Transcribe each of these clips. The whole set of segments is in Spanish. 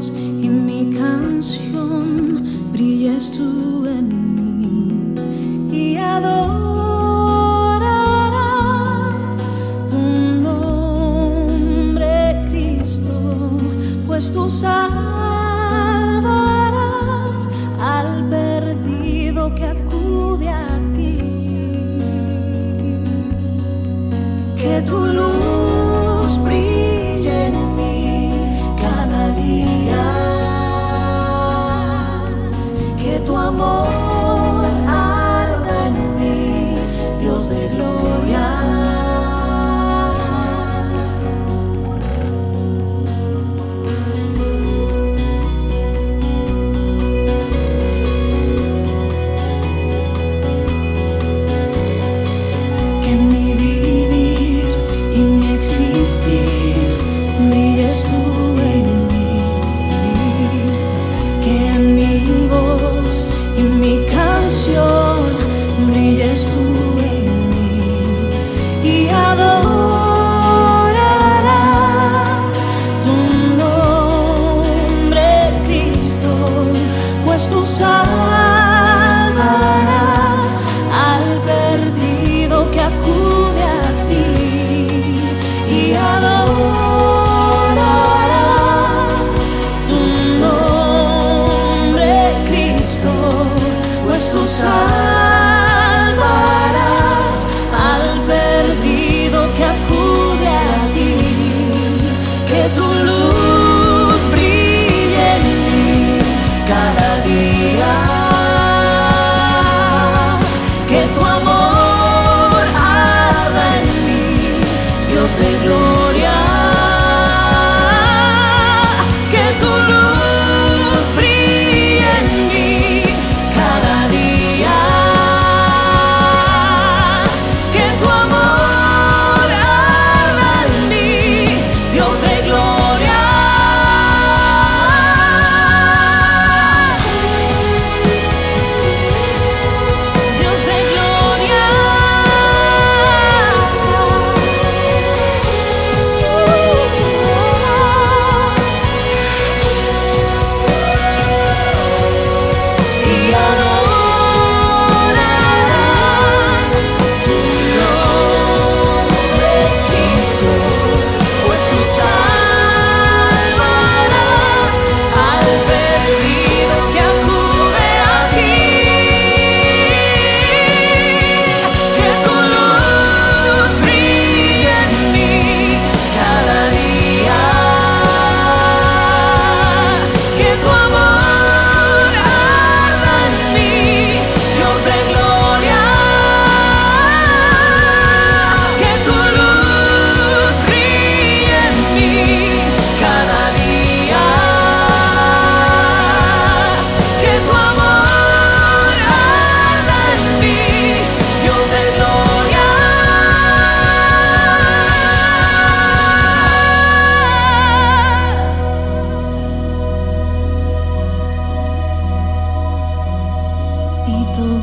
y mi canción brilles tú en mí y adorará tu nombre Cristo pues tú salvarás al perdido que acude a ti. Que tu luz Dios tú al perdido que acude a ti y adorará tu nombre, Cristo, pues tú.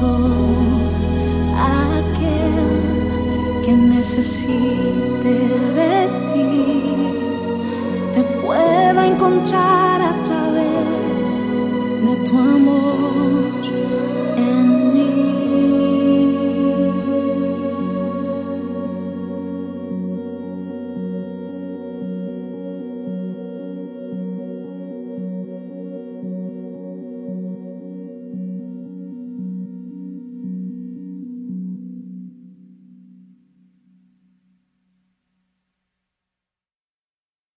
todo aquel que necesite de ti te pueda encontrar.